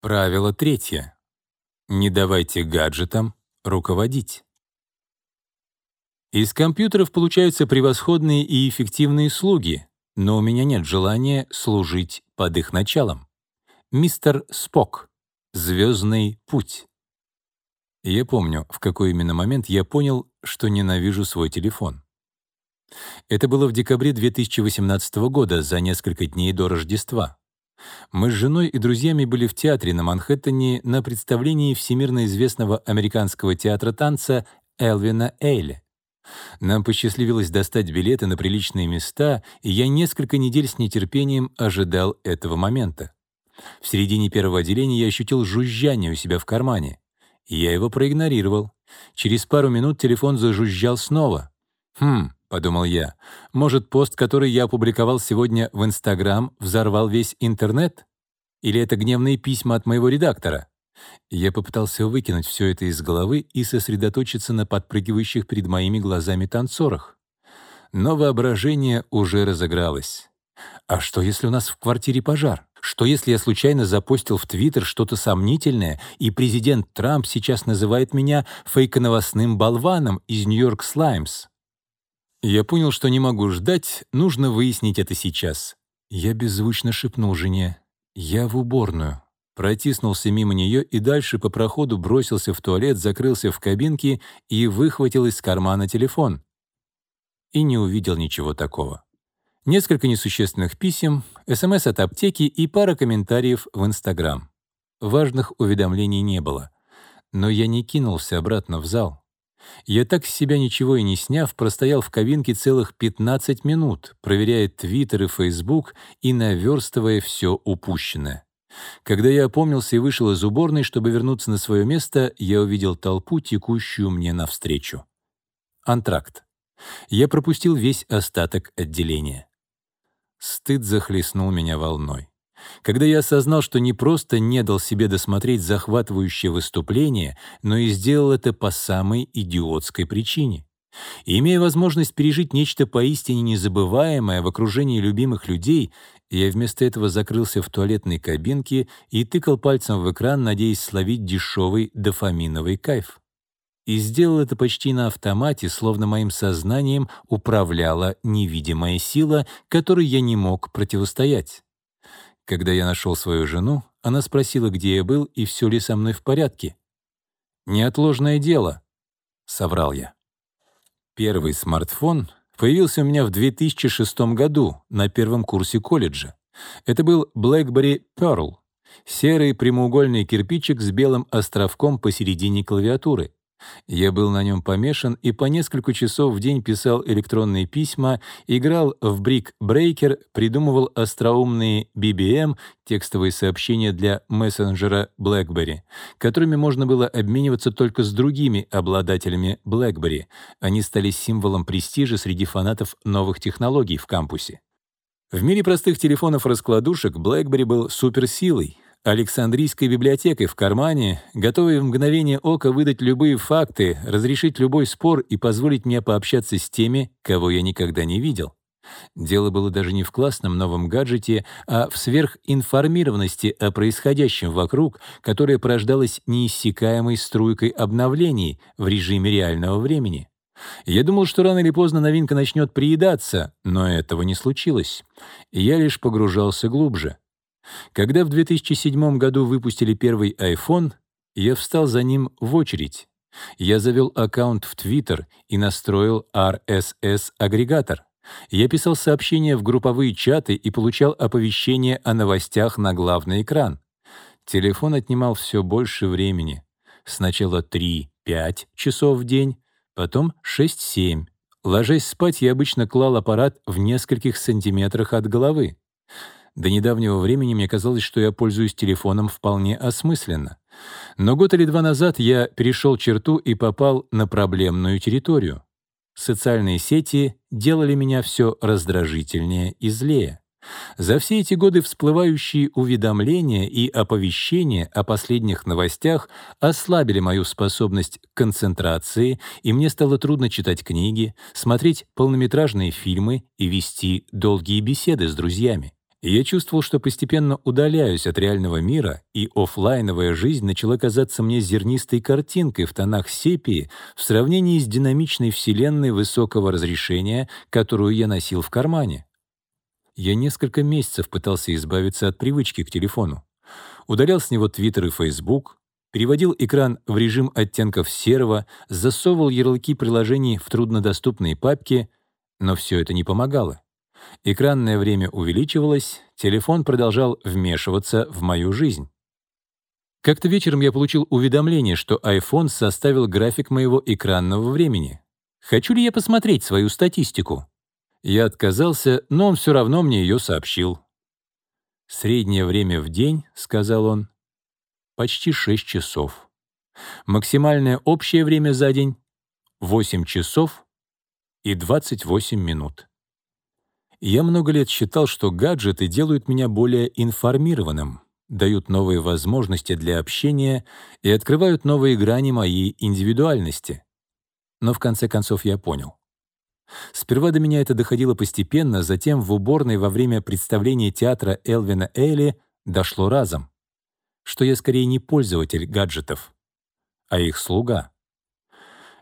Правило третье. Не давайте гаджетам руководить. Из компьютеров получаются превосходные и эффективные слуги, но у меня нет желания служить под их началом. Мистер Спок. Звездный путь. Я помню, в какой именно момент я понял, что ненавижу свой телефон. Это было в декабре 2018 года, за несколько дней до Рождества. Мы с женой и друзьями были в театре на Манхэттене на представлении всемирно известного американского театра танца Элвина Эйли. Нам посчастливилось достать билеты на приличные места, и я несколько недель с нетерпением ожидал этого момента. В середине первого отделения я ощутил жужжание у себя в кармане. Я его проигнорировал. Через пару минут телефон зажужжал снова. «Хм», — подумал я, — «может, пост, который я опубликовал сегодня в Инстаграм, взорвал весь интернет? Или это гневные письма от моего редактора?» Я попытался выкинуть все это из головы и сосредоточиться на подпрыгивающих перед моими глазами танцорах. Но воображение уже разыгралось. А что, если у нас в квартире пожар? Что, если я случайно запостил в Твиттер что-то сомнительное, и президент Трамп сейчас называет меня фейконовостным болваном из Нью-Йорк Слаймс? Я понял, что не могу ждать, нужно выяснить это сейчас. Я беззвучно шепнул жене. «Я в уборную» протиснулся мимо нее и дальше по проходу бросился в туалет, закрылся в кабинке и выхватил из кармана телефон. И не увидел ничего такого. Несколько несущественных писем, СМС от аптеки и пара комментариев в Инстаграм. Важных уведомлений не было. Но я не кинулся обратно в зал. Я так с себя ничего и не сняв, простоял в кабинке целых 15 минут, проверяя Твиттер и Фейсбук и наверстывая все упущенное. Когда я опомнился и вышел из уборной, чтобы вернуться на свое место, я увидел толпу, текущую мне навстречу. Антракт. Я пропустил весь остаток отделения. Стыд захлестнул меня волной. Когда я осознал, что не просто не дал себе досмотреть захватывающее выступление, но и сделал это по самой идиотской причине. И имея возможность пережить нечто поистине незабываемое в окружении любимых людей, я вместо этого закрылся в туалетной кабинке и тыкал пальцем в экран, надеясь словить дешевый дофаминовый кайф. И сделал это почти на автомате, словно моим сознанием управляла невидимая сила, которой я не мог противостоять. Когда я нашел свою жену, она спросила, где я был и все ли со мной в порядке. «Неотложное дело», — соврал я. Первый смартфон появился у меня в 2006 году на первом курсе колледжа. Это был BlackBerry Pearl, серый прямоугольный кирпичик с белым островком посередине клавиатуры. Я был на нем помешан и по несколько часов в день писал электронные письма, играл в Brick Breaker, придумывал остроумные BBM, текстовые сообщения для мессенджера BlackBerry, которыми можно было обмениваться только с другими обладателями BlackBerry. Они стали символом престижа среди фанатов новых технологий в кампусе. В мире простых телефонов-раскладушек BlackBerry был суперсилой — Александрийской библиотекой в кармане, готовой в мгновение ока выдать любые факты, разрешить любой спор и позволить мне пообщаться с теми, кого я никогда не видел. Дело было даже не в классном новом гаджете, а в сверхинформированности о происходящем вокруг, которая порождалась неиссякаемой струйкой обновлений в режиме реального времени. Я думал, что рано или поздно новинка начнет приедаться, но этого не случилось. Я лишь погружался глубже. Когда в 2007 году выпустили первый iPhone, я встал за ним в очередь. Я завел аккаунт в Twitter и настроил RSS-агрегатор. Я писал сообщения в групповые чаты и получал оповещения о новостях на главный экран. Телефон отнимал все больше времени. Сначала 3-5 часов в день, потом 6-7. Ложась спать, я обычно клал аппарат в нескольких сантиметрах от головы. До недавнего времени мне казалось, что я пользуюсь телефоном вполне осмысленно. Но год или два назад я перешел черту и попал на проблемную территорию. Социальные сети делали меня все раздражительнее и злее. За все эти годы всплывающие уведомления и оповещения о последних новостях ослабили мою способность к концентрации, и мне стало трудно читать книги, смотреть полнометражные фильмы и вести долгие беседы с друзьями. И я чувствовал, что постепенно удаляюсь от реального мира, и офлайновая жизнь начала казаться мне зернистой картинкой в тонах сепии в сравнении с динамичной вселенной высокого разрешения, которую я носил в кармане. Я несколько месяцев пытался избавиться от привычки к телефону. Удалял с него Твиттер и Фейсбук, переводил экран в режим оттенков серого, засовывал ярлыки приложений в труднодоступные папки, но все это не помогало. Экранное время увеличивалось, телефон продолжал вмешиваться в мою жизнь. Как-то вечером я получил уведомление, что iPhone составил график моего экранного времени. Хочу ли я посмотреть свою статистику? Я отказался, но он все равно мне ее сообщил. «Среднее время в день», — сказал он, — «почти 6 часов. Максимальное общее время за день — 8 часов и 28 минут». Я много лет считал, что гаджеты делают меня более информированным, дают новые возможности для общения и открывают новые грани моей индивидуальности. Но в конце концов я понял. Сперва до меня это доходило постепенно, затем в уборной во время представления театра Элвина Эйли дошло разом, что я скорее не пользователь гаджетов, а их слуга.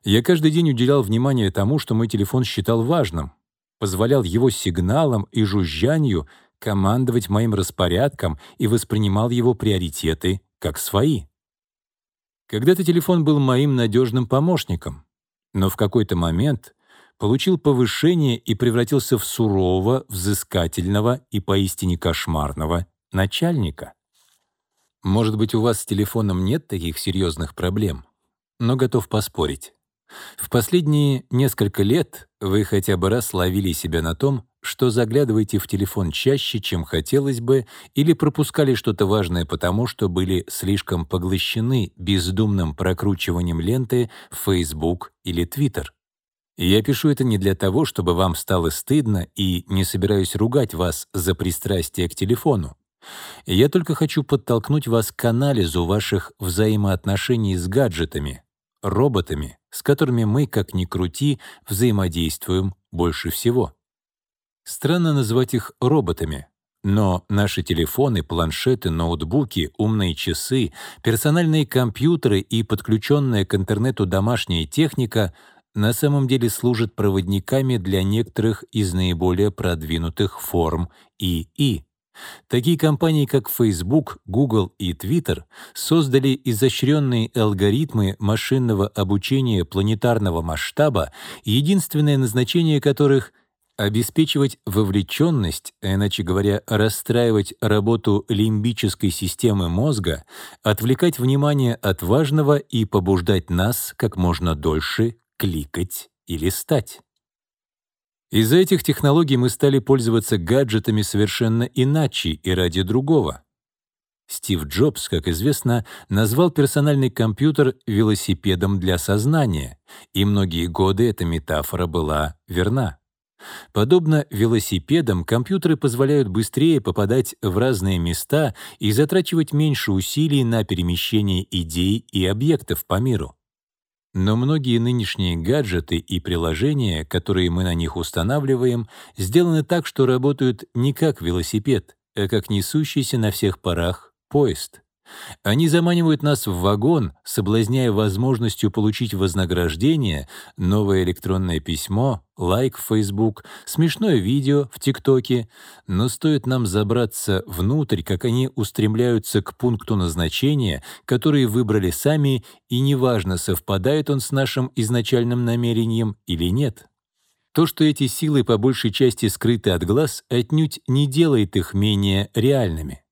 Я каждый день уделял внимание тому, что мой телефон считал важным, позволял его сигналам и жужжанию командовать моим распорядком и воспринимал его приоритеты как свои. Когда-то телефон был моим надежным помощником, но в какой-то момент получил повышение и превратился в сурового, взыскательного и поистине кошмарного начальника. Может быть, у вас с телефоном нет таких серьезных проблем, но готов поспорить. В последние несколько лет вы хотя бы раз ловили себя на том, что заглядываете в телефон чаще, чем хотелось бы, или пропускали что-то важное потому, что были слишком поглощены бездумным прокручиванием ленты в Facebook или Twitter. Я пишу это не для того, чтобы вам стало стыдно, и не собираюсь ругать вас за пристрастие к телефону. Я только хочу подтолкнуть вас к анализу ваших взаимоотношений с гаджетами, роботами, с которыми мы, как ни крути, взаимодействуем больше всего. Странно называть их роботами, но наши телефоны, планшеты, ноутбуки, умные часы, персональные компьютеры и подключенная к интернету домашняя техника на самом деле служат проводниками для некоторых из наиболее продвинутых форм ИИ. Такие компании, как Facebook, Google и Twitter, создали изощренные алгоритмы машинного обучения планетарного масштаба, единственное назначение которых — обеспечивать вовлеченность, а иначе говоря, расстраивать работу лимбической системы мозга, отвлекать внимание от важного и побуждать нас как можно дольше кликать и листать. Из-за этих технологий мы стали пользоваться гаджетами совершенно иначе и ради другого. Стив Джобс, как известно, назвал персональный компьютер велосипедом для сознания, и многие годы эта метафора была верна. Подобно велосипедам, компьютеры позволяют быстрее попадать в разные места и затрачивать меньше усилий на перемещение идей и объектов по миру. Но многие нынешние гаджеты и приложения, которые мы на них устанавливаем, сделаны так, что работают не как велосипед, а как несущийся на всех парах поезд. Они заманивают нас в вагон, соблазняя возможностью получить вознаграждение, новое электронное письмо, лайк в Facebook, смешное видео в ТикТоке, но стоит нам забраться внутрь, как они устремляются к пункту назначения, который выбрали сами, и неважно, совпадает он с нашим изначальным намерением или нет. То, что эти силы по большей части скрыты от глаз, отнюдь не делает их менее реальными.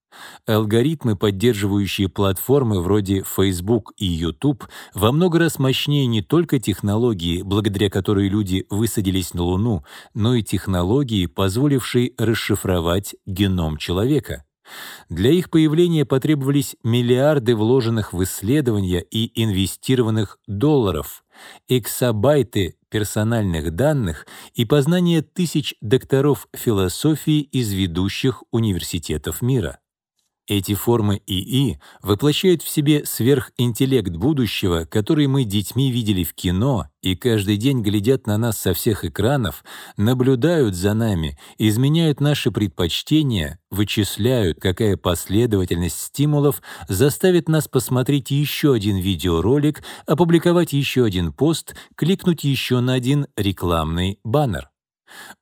Алгоритмы, поддерживающие платформы вроде Facebook и YouTube, во много раз мощнее не только технологии, благодаря которой люди высадились на Луну, но и технологии, позволившие расшифровать геном человека. Для их появления потребовались миллиарды вложенных в исследования и инвестированных долларов, эксабайты персональных данных и познание тысяч докторов философии из ведущих университетов мира. Эти формы ИИ воплощают в себе сверхинтеллект будущего, который мы детьми видели в кино и каждый день глядят на нас со всех экранов, наблюдают за нами, изменяют наши предпочтения, вычисляют, какая последовательность стимулов заставит нас посмотреть еще один видеоролик, опубликовать еще один пост, кликнуть еще на один рекламный баннер.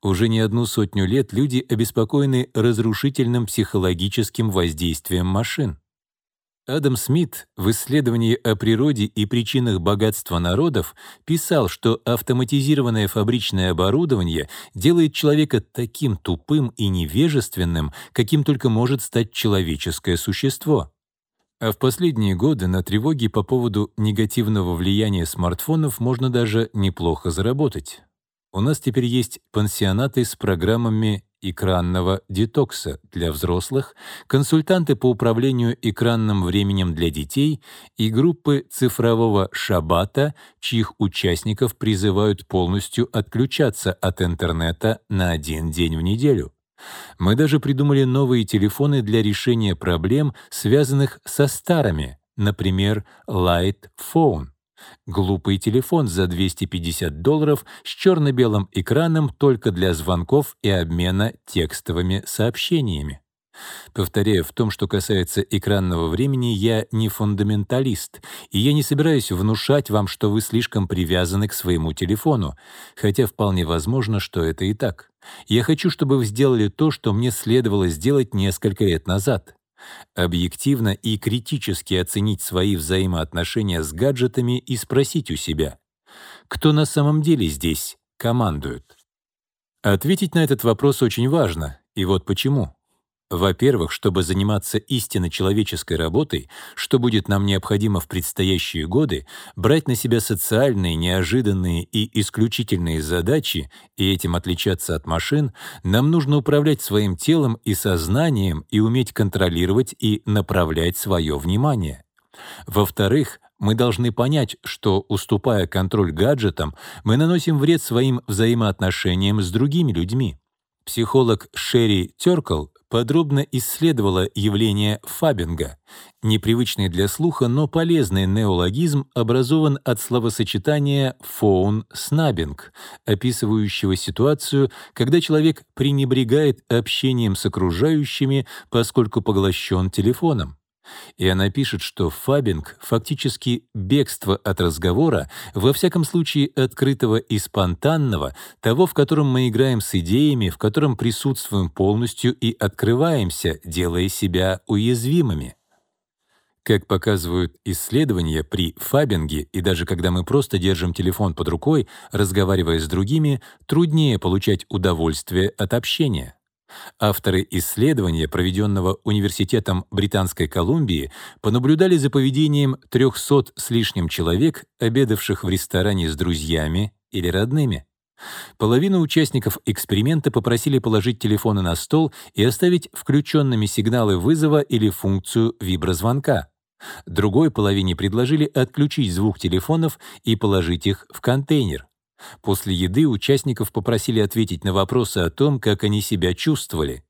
Уже не одну сотню лет люди обеспокоены разрушительным психологическим воздействием машин. Адам Смит в исследовании о природе и причинах богатства народов писал, что автоматизированное фабричное оборудование делает человека таким тупым и невежественным, каким только может стать человеческое существо. А в последние годы на тревоге по поводу негативного влияния смартфонов можно даже неплохо заработать. У нас теперь есть пансионаты с программами экранного детокса для взрослых, консультанты по управлению экранным временем для детей и группы цифрового шабата, чьих участников призывают полностью отключаться от интернета на один день в неделю. Мы даже придумали новые телефоны для решения проблем, связанных со старыми, например, Light Phone. Глупый телефон за 250 долларов с черно-белым экраном только для звонков и обмена текстовыми сообщениями. Повторяю, в том, что касается экранного времени, я не фундаменталист, и я не собираюсь внушать вам, что вы слишком привязаны к своему телефону, хотя вполне возможно, что это и так. Я хочу, чтобы вы сделали то, что мне следовало сделать несколько лет назад объективно и критически оценить свои взаимоотношения с гаджетами и спросить у себя, кто на самом деле здесь командует. Ответить на этот вопрос очень важно, и вот почему. Во-первых, чтобы заниматься истинно человеческой работой, что будет нам необходимо в предстоящие годы, брать на себя социальные, неожиданные и исключительные задачи и этим отличаться от машин, нам нужно управлять своим телом и сознанием и уметь контролировать и направлять свое внимание. Во-вторых, мы должны понять, что, уступая контроль гаджетам, мы наносим вред своим взаимоотношениям с другими людьми. Психолог Шерри Теркл подробно исследовала явление фабинга. Непривычный для слуха, но полезный неологизм образован от словосочетания «фоун-снаббинг», описывающего ситуацию, когда человек пренебрегает общением с окружающими, поскольку поглощен телефоном. И она пишет, что фабинг — фактически бегство от разговора, во всяком случае открытого и спонтанного, того, в котором мы играем с идеями, в котором присутствуем полностью и открываемся, делая себя уязвимыми. Как показывают исследования, при фабинге и даже когда мы просто держим телефон под рукой, разговаривая с другими, труднее получать удовольствие от общения. Авторы исследования, проведенного Университетом Британской Колумбии, понаблюдали за поведением 300 с лишним человек, обедавших в ресторане с друзьями или родными. Половину участников эксперимента попросили положить телефоны на стол и оставить включенными сигналы вызова или функцию виброзвонка. Другой половине предложили отключить звук телефонов и положить их в контейнер. После еды участников попросили ответить на вопросы о том, как они себя чувствовали.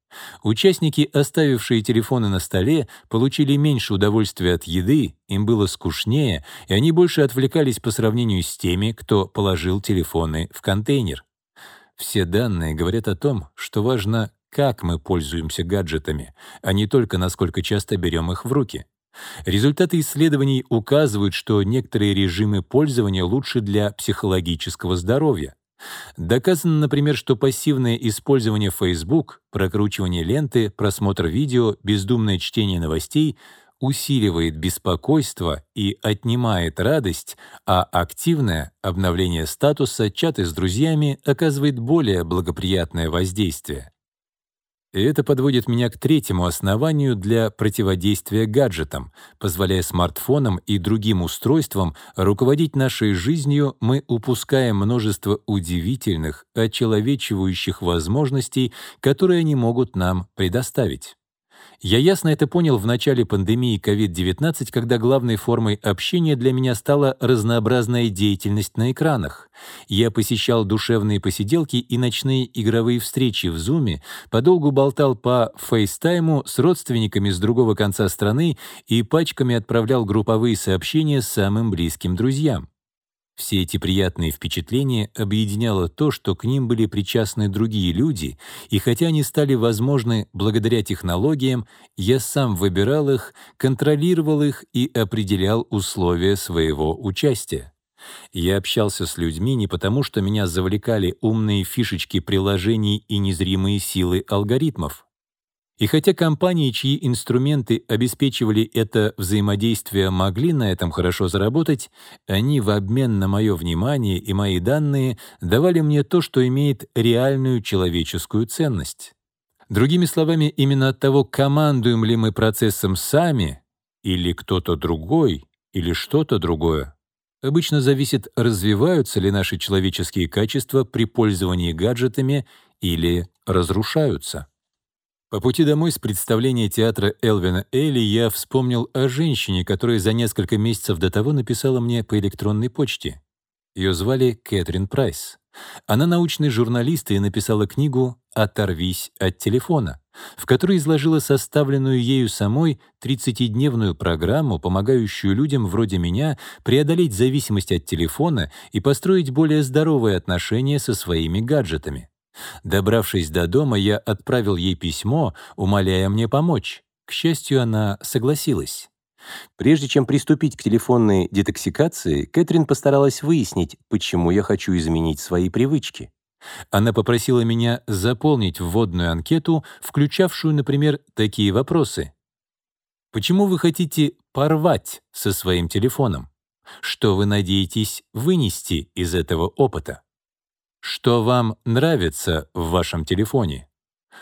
Участники, оставившие телефоны на столе, получили меньше удовольствия от еды, им было скучнее, и они больше отвлекались по сравнению с теми, кто положил телефоны в контейнер. Все данные говорят о том, что важно, как мы пользуемся гаджетами, а не только насколько часто берем их в руки. Результаты исследований указывают, что некоторые режимы пользования лучше для психологического здоровья. Доказано, например, что пассивное использование Facebook, прокручивание ленты, просмотр видео, бездумное чтение новостей усиливает беспокойство и отнимает радость, а активное обновление статуса, чаты с друзьями оказывает более благоприятное воздействие. И это подводит меня к третьему основанию для противодействия гаджетам. Позволяя смартфонам и другим устройствам руководить нашей жизнью, мы упускаем множество удивительных, очеловечивающих возможностей, которые они могут нам предоставить. Я ясно это понял в начале пандемии COVID-19, когда главной формой общения для меня стала разнообразная деятельность на экранах. Я посещал душевные посиделки и ночные игровые встречи в Zoom, подолгу болтал по фейстайму с родственниками с другого конца страны и пачками отправлял групповые сообщения самым близким друзьям. Все эти приятные впечатления объединяло то, что к ним были причастны другие люди, и хотя они стали возможны благодаря технологиям, я сам выбирал их, контролировал их и определял условия своего участия. Я общался с людьми не потому, что меня завлекали умные фишечки приложений и незримые силы алгоритмов. И хотя компании, чьи инструменты обеспечивали это взаимодействие, могли на этом хорошо заработать, они в обмен на мое внимание и мои данные давали мне то, что имеет реальную человеческую ценность. Другими словами, именно от того, командуем ли мы процессом сами, или кто-то другой, или что-то другое, обычно зависит, развиваются ли наши человеческие качества при пользовании гаджетами или разрушаются. По пути домой с представления театра Элвина Элли я вспомнил о женщине, которая за несколько месяцев до того написала мне по электронной почте. Ее звали Кэтрин Прайс. Она научный журналист и написала книгу «Оторвись от телефона», в которой изложила составленную ею самой 30-дневную программу, помогающую людям вроде меня преодолеть зависимость от телефона и построить более здоровые отношения со своими гаджетами. Добравшись до дома, я отправил ей письмо, умоляя мне помочь. К счастью, она согласилась. Прежде чем приступить к телефонной детоксикации, Кэтрин постаралась выяснить, почему я хочу изменить свои привычки. Она попросила меня заполнить вводную анкету, включавшую, например, такие вопросы. Почему вы хотите порвать со своим телефоном? Что вы надеетесь вынести из этого опыта? Что вам нравится в вашем телефоне?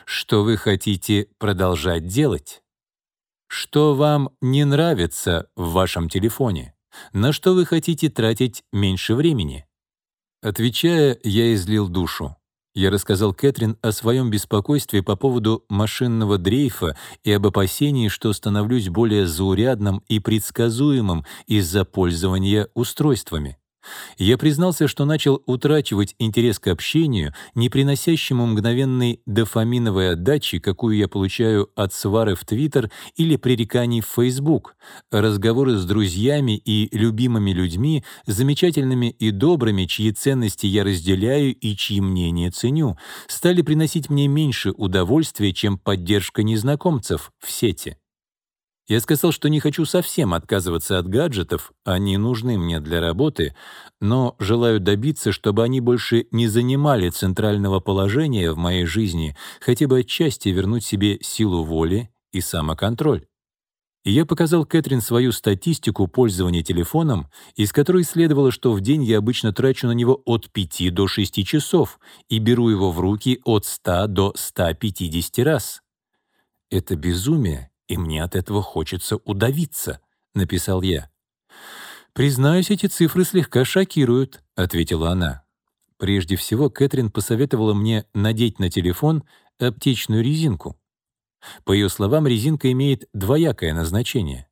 Что вы хотите продолжать делать? Что вам не нравится в вашем телефоне? На что вы хотите тратить меньше времени? Отвечая, я излил душу. Я рассказал Кэтрин о своем беспокойстве по поводу машинного дрейфа и об опасении, что становлюсь более заурядным и предсказуемым из-за пользования устройствами. Я признался, что начал утрачивать интерес к общению, не приносящему мгновенной дофаминовой отдачи, какую я получаю от свары в Твиттер или пререканий в Фейсбук. Разговоры с друзьями и любимыми людьми, замечательными и добрыми, чьи ценности я разделяю и чьи мнения ценю, стали приносить мне меньше удовольствия, чем поддержка незнакомцев в сети. Я сказал, что не хочу совсем отказываться от гаджетов, они нужны мне для работы, но желаю добиться, чтобы они больше не занимали центрального положения в моей жизни, хотя бы отчасти вернуть себе силу воли и самоконтроль. И я показал Кэтрин свою статистику пользования телефоном, из которой следовало, что в день я обычно трачу на него от 5 до 6 часов и беру его в руки от 100 до 150 раз. Это безумие и мне от этого хочется удавиться», — написал я. «Признаюсь, эти цифры слегка шокируют», — ответила она. Прежде всего, Кэтрин посоветовала мне надеть на телефон аптечную резинку. По ее словам, резинка имеет двоякое назначение.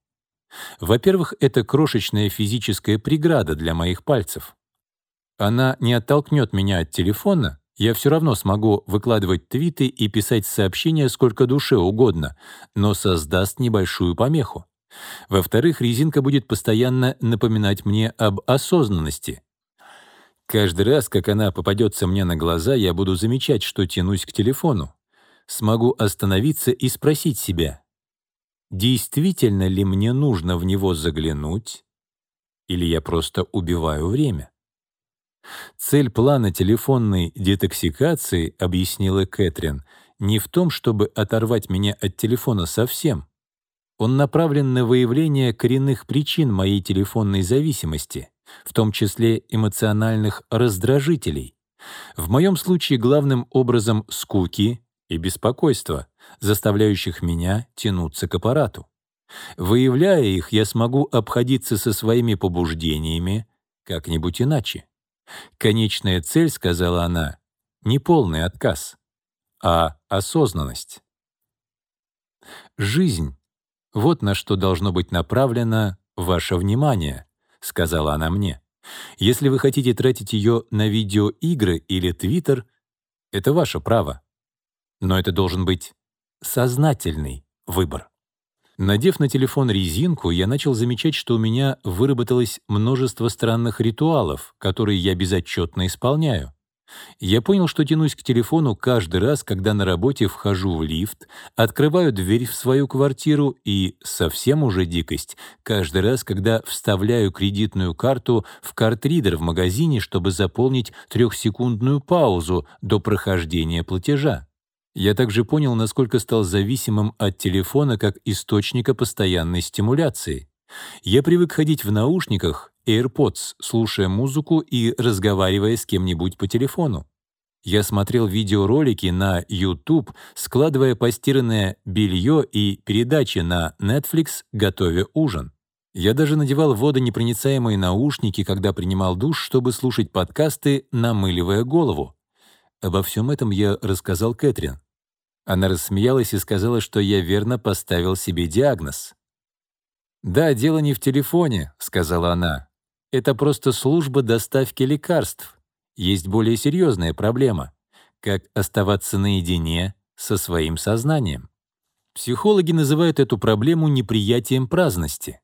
Во-первых, это крошечная физическая преграда для моих пальцев. Она не оттолкнет меня от телефона, я все равно смогу выкладывать твиты и писать сообщения сколько душе угодно, но создаст небольшую помеху. Во-вторых, резинка будет постоянно напоминать мне об осознанности. Каждый раз, как она попадется мне на глаза, я буду замечать, что тянусь к телефону. Смогу остановиться и спросить себя, действительно ли мне нужно в него заглянуть, или я просто убиваю время. Цель плана телефонной детоксикации, объяснила Кэтрин, не в том, чтобы оторвать меня от телефона совсем. Он направлен на выявление коренных причин моей телефонной зависимости, в том числе эмоциональных раздражителей. В моем случае главным образом скуки и беспокойства, заставляющих меня тянуться к аппарату. Выявляя их, я смогу обходиться со своими побуждениями как-нибудь иначе. Конечная цель, сказала она, не полный отказ, а осознанность. жизнь. Вот на что должно быть направлено ваше внимание, сказала она мне. Если вы хотите тратить ее на видеоигры или Твиттер, это ваше право. Но это должен быть сознательный выбор. Надев на телефон резинку, я начал замечать, что у меня выработалось множество странных ритуалов, которые я безотчетно исполняю. Я понял, что тянусь к телефону каждый раз, когда на работе вхожу в лифт, открываю дверь в свою квартиру и, совсем уже дикость, каждый раз, когда вставляю кредитную карту в картридер в магазине, чтобы заполнить трехсекундную паузу до прохождения платежа. Я также понял, насколько стал зависимым от телефона как источника постоянной стимуляции. Я привык ходить в наушниках, AirPods, слушая музыку и разговаривая с кем-нибудь по телефону. Я смотрел видеоролики на YouTube, складывая постиранное белье и передачи на Netflix, готовя ужин. Я даже надевал водонепроницаемые наушники, когда принимал душ, чтобы слушать подкасты, намыливая голову. Обо всем этом я рассказал Кэтрин. Она рассмеялась и сказала, что я верно поставил себе диагноз. «Да, дело не в телефоне», — сказала она. «Это просто служба доставки лекарств. Есть более серьезная проблема — как оставаться наедине со своим сознанием. Психологи называют эту проблему неприятием праздности.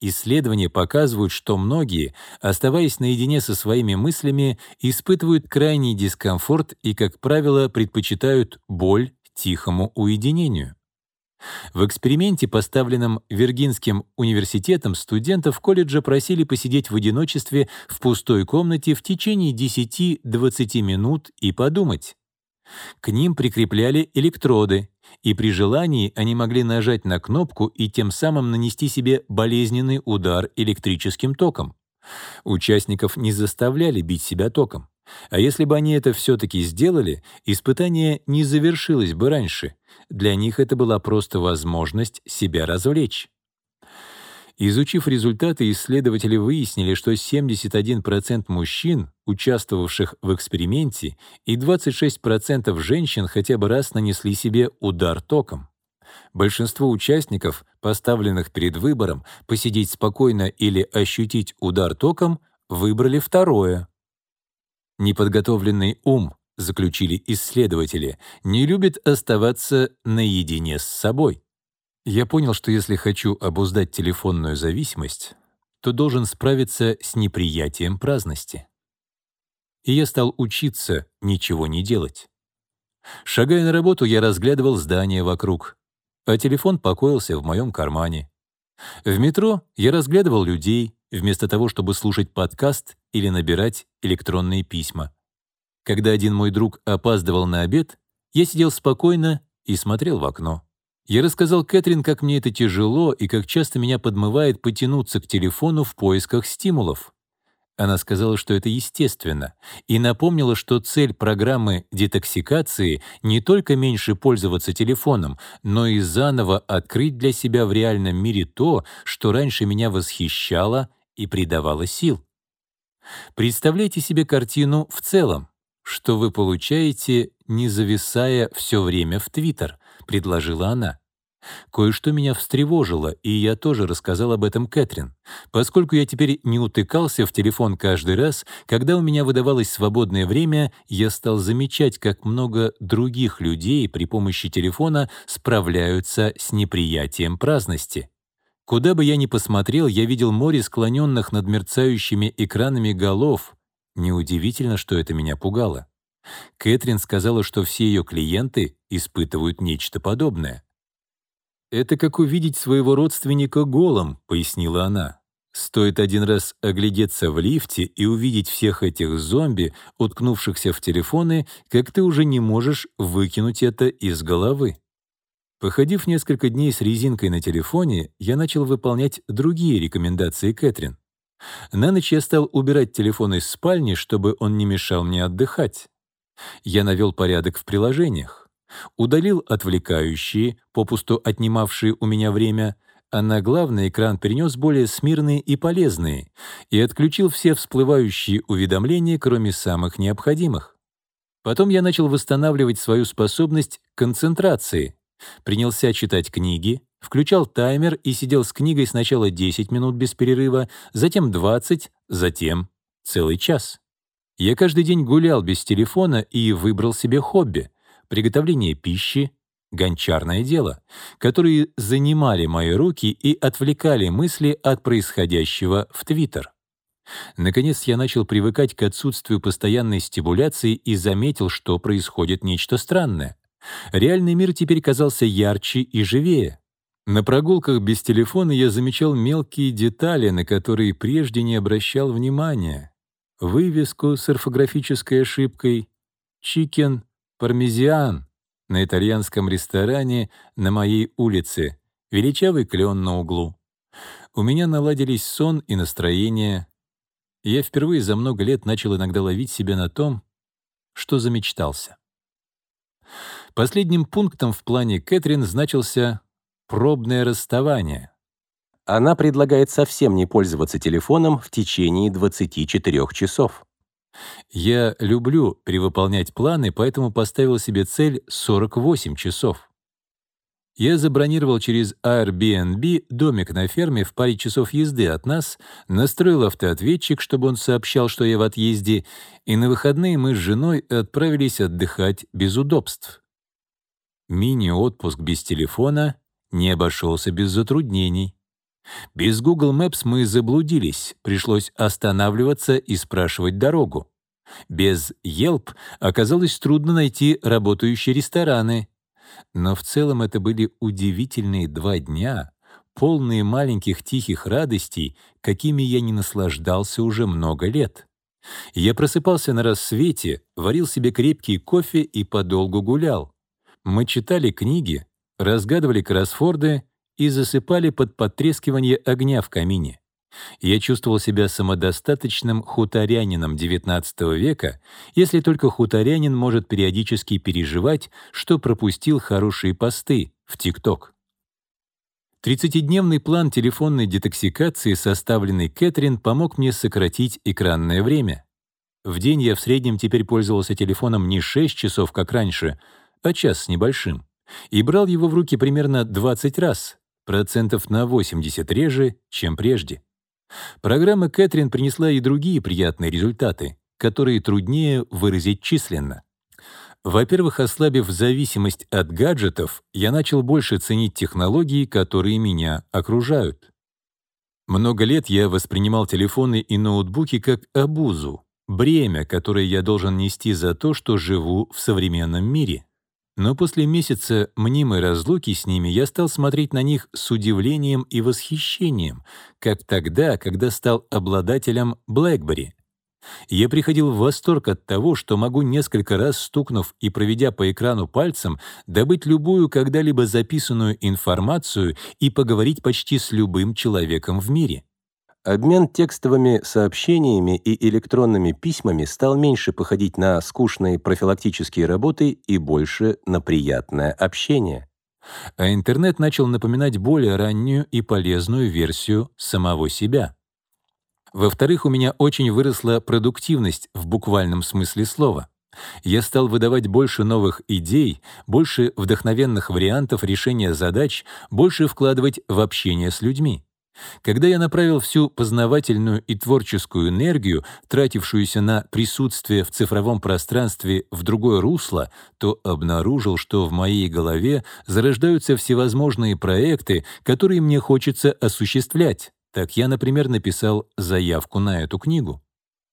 Исследования показывают, что многие, оставаясь наедине со своими мыслями, испытывают крайний дискомфорт и, как правило, предпочитают боль тихому уединению. В эксперименте, поставленном Виргинским университетом, студентов колледжа просили посидеть в одиночестве в пустой комнате в течение 10-20 минут и подумать. К ним прикрепляли электроды, и при желании они могли нажать на кнопку и тем самым нанести себе болезненный удар электрическим током. Участников не заставляли бить себя током. А если бы они это все-таки сделали, испытание не завершилось бы раньше. Для них это была просто возможность себя развлечь. Изучив результаты, исследователи выяснили, что 71% мужчин, участвовавших в эксперименте, и 26% женщин хотя бы раз нанесли себе удар током. Большинство участников, поставленных перед выбором посидеть спокойно или ощутить удар током, выбрали второе. Неподготовленный ум, заключили исследователи, не любит оставаться наедине с собой. Я понял, что если хочу обуздать телефонную зависимость, то должен справиться с неприятием праздности. И я стал учиться ничего не делать. Шагая на работу, я разглядывал здания вокруг, а телефон покоился в моем кармане. В метро я разглядывал людей, вместо того, чтобы слушать подкаст или набирать электронные письма. Когда один мой друг опаздывал на обед, я сидел спокойно и смотрел в окно. Я рассказал Кэтрин, как мне это тяжело и как часто меня подмывает потянуться к телефону в поисках стимулов. Она сказала, что это естественно, и напомнила, что цель программы детоксикации не только меньше пользоваться телефоном, но и заново открыть для себя в реальном мире то, что раньше меня восхищало и придавало сил. Представляйте себе картину в целом, что вы получаете, не зависая все время в Твиттер, предложила она. Кое-что меня встревожило, и я тоже рассказал об этом Кэтрин, поскольку я теперь не утыкался в телефон каждый раз, когда у меня выдавалось свободное время, я стал замечать, как много других людей при помощи телефона справляются с неприятием праздности. Куда бы я ни посмотрел, я видел море склоненных над мерцающими экранами голов. Неудивительно, что это меня пугало. Кэтрин сказала, что все ее клиенты испытывают нечто подобное. «Это как увидеть своего родственника голым», — пояснила она. «Стоит один раз оглядеться в лифте и увидеть всех этих зомби, уткнувшихся в телефоны, как ты уже не можешь выкинуть это из головы». Походив несколько дней с резинкой на телефоне, я начал выполнять другие рекомендации Кэтрин. На ночь я стал убирать телефон из спальни, чтобы он не мешал мне отдыхать. Я навел порядок в приложениях, удалил отвлекающие, попусту отнимавшие у меня время, а на главный экран перенес более смирные и полезные и отключил все всплывающие уведомления, кроме самых необходимых. Потом я начал восстанавливать свою способность к концентрации, Принялся читать книги, включал таймер и сидел с книгой сначала 10 минут без перерыва, затем 20, затем целый час. Я каждый день гулял без телефона и выбрал себе хобби — приготовление пищи, гончарное дело, которые занимали мои руки и отвлекали мысли от происходящего в Твиттер. Наконец я начал привыкать к отсутствию постоянной стимуляции и заметил, что происходит нечто странное. Реальный мир теперь казался ярче и живее. На прогулках без телефона я замечал мелкие детали, на которые прежде не обращал внимания. Вывеску с орфографической ошибкой «Чикен пармезиан» на итальянском ресторане на моей улице, величавый клен на углу. У меня наладились сон и настроение. Я впервые за много лет начал иногда ловить себя на том, что замечтался. Последним пунктом в плане Кэтрин значился пробное расставание. Она предлагает совсем не пользоваться телефоном в течение 24 часов. Я люблю перевыполнять планы, поэтому поставил себе цель 48 часов. Я забронировал через Airbnb домик на ферме в паре часов езды от нас, настроил автоответчик, чтобы он сообщал, что я в отъезде, и на выходные мы с женой отправились отдыхать без удобств. Мини-отпуск без телефона не обошелся без затруднений. Без Google Maps мы заблудились, пришлось останавливаться и спрашивать дорогу. Без Yelp оказалось трудно найти работающие рестораны. Но в целом это были удивительные два дня, полные маленьких тихих радостей, какими я не наслаждался уже много лет. Я просыпался на рассвете, варил себе крепкий кофе и подолгу гулял. Мы читали книги, разгадывали кроссфорды и засыпали под потрескивание огня в камине. Я чувствовал себя самодостаточным хуторянином XIX века, если только хуторянин может периодически переживать, что пропустил хорошие посты в ТикТок. Тридцатидневный план телефонной детоксикации, составленный Кэтрин, помог мне сократить экранное время. В день я в среднем теперь пользовался телефоном не 6 часов, как раньше, а час с небольшим, и брал его в руки примерно 20 раз, процентов на 80 реже, чем прежде. Программа Кэтрин принесла и другие приятные результаты, которые труднее выразить численно. Во-первых, ослабив зависимость от гаджетов, я начал больше ценить технологии, которые меня окружают. Много лет я воспринимал телефоны и ноутбуки как обузу, бремя, которое я должен нести за то, что живу в современном мире. Но после месяца мнимой разлуки с ними я стал смотреть на них с удивлением и восхищением, как тогда, когда стал обладателем BlackBerry. Я приходил в восторг от того, что могу несколько раз стукнув и проведя по экрану пальцем, добыть любую когда-либо записанную информацию и поговорить почти с любым человеком в мире. Обмен текстовыми сообщениями и электронными письмами стал меньше походить на скучные профилактические работы и больше на приятное общение. А интернет начал напоминать более раннюю и полезную версию самого себя. Во-вторых, у меня очень выросла продуктивность в буквальном смысле слова. Я стал выдавать больше новых идей, больше вдохновенных вариантов решения задач, больше вкладывать в общение с людьми. Когда я направил всю познавательную и творческую энергию, тратившуюся на присутствие в цифровом пространстве в другое русло, то обнаружил, что в моей голове зарождаются всевозможные проекты, которые мне хочется осуществлять. Так я, например, написал заявку на эту книгу.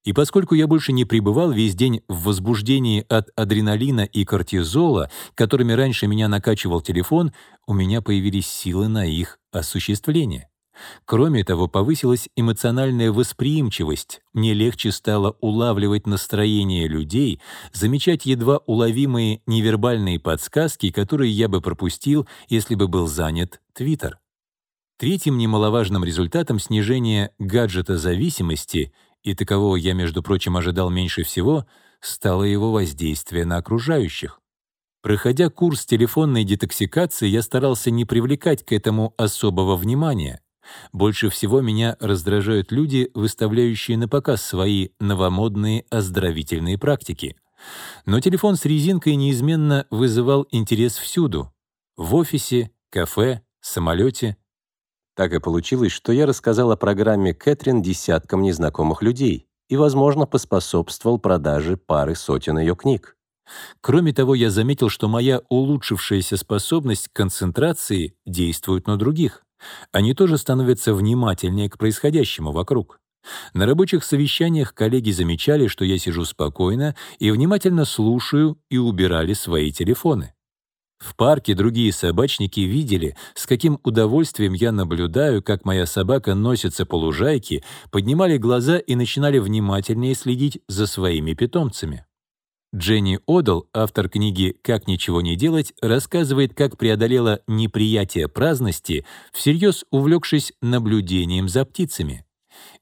И поскольку я больше не пребывал весь день в возбуждении от адреналина и кортизола, которыми раньше меня накачивал телефон, у меня появились силы на их осуществление. Кроме того, повысилась эмоциональная восприимчивость, мне легче стало улавливать настроение людей, замечать едва уловимые невербальные подсказки, которые я бы пропустил, если бы был занят Твиттер. Третьим немаловажным результатом снижения гаджета-зависимости, и такового я, между прочим, ожидал меньше всего, стало его воздействие на окружающих. Проходя курс телефонной детоксикации, я старался не привлекать к этому особого внимания. Больше всего меня раздражают люди, выставляющие на показ свои новомодные оздоровительные практики. Но телефон с резинкой неизменно вызывал интерес всюду. В офисе, кафе, самолете. Так и получилось, что я рассказал о программе Кэтрин десяткам незнакомых людей и, возможно, поспособствовал продаже пары сотен ее книг. Кроме того, я заметил, что моя улучшившаяся способность к концентрации действует на других. Они тоже становятся внимательнее к происходящему вокруг. На рабочих совещаниях коллеги замечали, что я сижу спокойно и внимательно слушаю и убирали свои телефоны. В парке другие собачники видели, с каким удовольствием я наблюдаю, как моя собака носится по лужайке, поднимали глаза и начинали внимательнее следить за своими питомцами. Дженни Одал, автор книги «Как ничего не делать», рассказывает, как преодолела неприятие праздности, всерьез увлекшись наблюдением за птицами.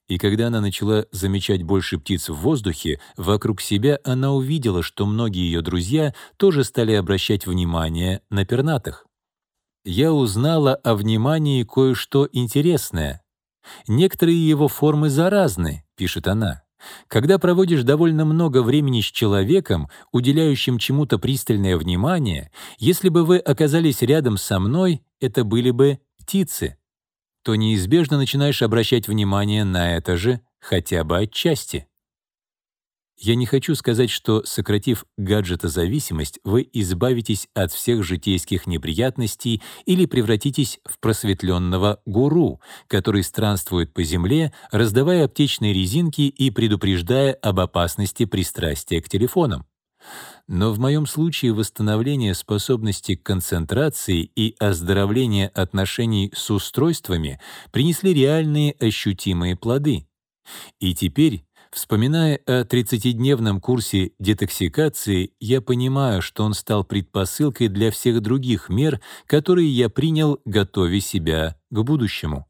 И когда она начала замечать больше птиц в воздухе, вокруг себя она увидела, что многие ее друзья тоже стали обращать внимание на пернатых. «Я узнала о внимании кое-что интересное. Некоторые его формы заразны», — пишет она. Когда проводишь довольно много времени с человеком, уделяющим чему-то пристальное внимание, если бы вы оказались рядом со мной, это были бы птицы, то неизбежно начинаешь обращать внимание на это же хотя бы отчасти. Я не хочу сказать, что, сократив гаджетозависимость, вы избавитесь от всех житейских неприятностей или превратитесь в просветленного гуру, который странствует по земле, раздавая аптечные резинки и предупреждая об опасности пристрастия к телефонам. Но в моем случае восстановление способности к концентрации и оздоровление отношений с устройствами принесли реальные ощутимые плоды. И теперь Вспоминая о 30-дневном курсе детоксикации, я понимаю, что он стал предпосылкой для всех других мер, которые я принял, готовя себя к будущему.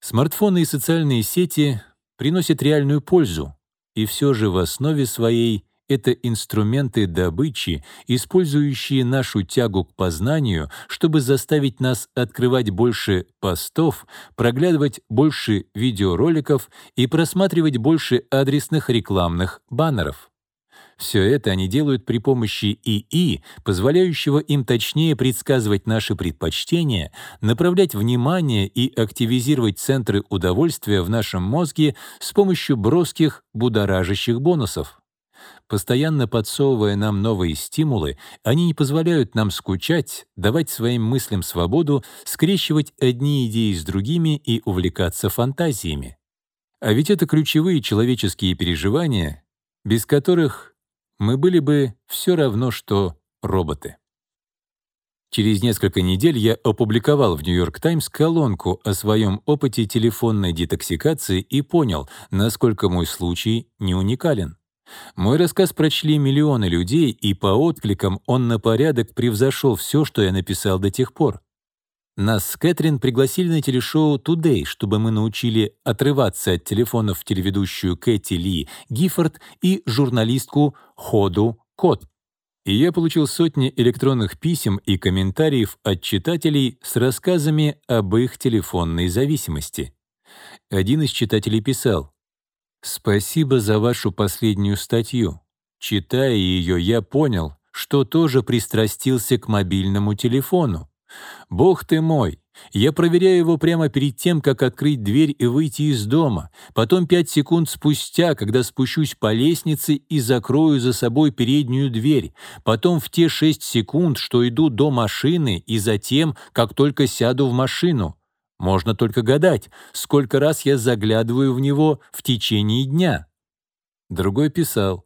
Смартфоны и социальные сети приносят реальную пользу, и все же в основе своей это инструменты добычи, использующие нашу тягу к познанию, чтобы заставить нас открывать больше постов, проглядывать больше видеороликов и просматривать больше адресных рекламных баннеров. Все это они делают при помощи ИИ, позволяющего им точнее предсказывать наши предпочтения, направлять внимание и активизировать центры удовольствия в нашем мозге с помощью броских, будоражащих бонусов. Постоянно подсовывая нам новые стимулы, они не позволяют нам скучать, давать своим мыслям свободу, скрещивать одни идеи с другими и увлекаться фантазиями. А ведь это ключевые человеческие переживания, без которых мы были бы все равно, что роботы. Через несколько недель я опубликовал в «Нью-Йорк Таймс» колонку о своем опыте телефонной детоксикации и понял, насколько мой случай не уникален. Мой рассказ прочли миллионы людей, и по откликам он на порядок превзошел все, что я написал до тех пор. Нас с Кэтрин пригласили на телешоу «Today», чтобы мы научили отрываться от телефонов телеведущую Кэти Ли Гиффорд и журналистку Ходу Кот. И я получил сотни электронных писем и комментариев от читателей с рассказами об их телефонной зависимости. Один из читателей писал, Спасибо за вашу последнюю статью. Читая ее, я понял, что тоже пристрастился к мобильному телефону. Бог ты мой! Я проверяю его прямо перед тем, как открыть дверь и выйти из дома, потом пять секунд спустя, когда спущусь по лестнице и закрою за собой переднюю дверь, потом в те шесть секунд, что иду до машины, и затем, как только сяду в машину. Можно только гадать, сколько раз я заглядываю в него в течение дня. Другой писал,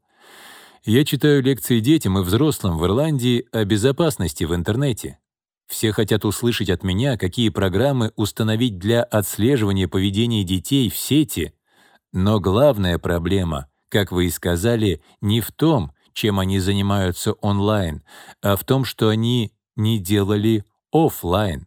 «Я читаю лекции детям и взрослым в Ирландии о безопасности в интернете. Все хотят услышать от меня, какие программы установить для отслеживания поведения детей в сети. Но главная проблема, как вы и сказали, не в том, чем они занимаются онлайн, а в том, что они не делали офлайн.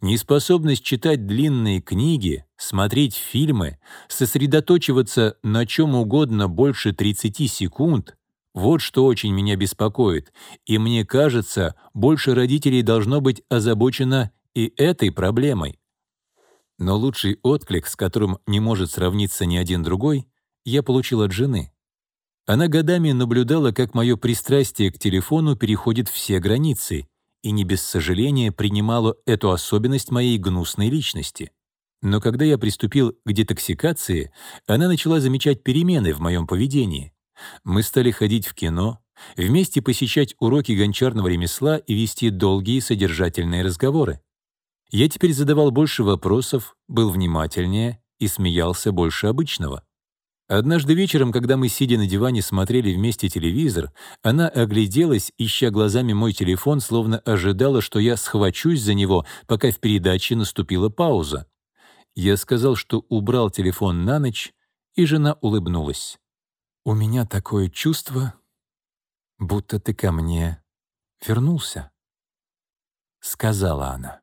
Неспособность читать длинные книги, смотреть фильмы, сосредоточиваться на чем угодно больше 30 секунд — вот что очень меня беспокоит, и мне кажется, больше родителей должно быть озабочено и этой проблемой. Но лучший отклик, с которым не может сравниться ни один другой, я получил от жены. Она годами наблюдала, как мое пристрастие к телефону переходит все границы, и не без сожаления принимала эту особенность моей гнусной личности. Но когда я приступил к детоксикации, она начала замечать перемены в моем поведении. Мы стали ходить в кино, вместе посещать уроки гончарного ремесла и вести долгие содержательные разговоры. Я теперь задавал больше вопросов, был внимательнее и смеялся больше обычного. Однажды вечером, когда мы, сидя на диване, смотрели вместе телевизор, она огляделась, ища глазами мой телефон, словно ожидала, что я схвачусь за него, пока в передаче наступила пауза. Я сказал, что убрал телефон на ночь, и жена улыбнулась. «У меня такое чувство, будто ты ко мне вернулся», — сказала она.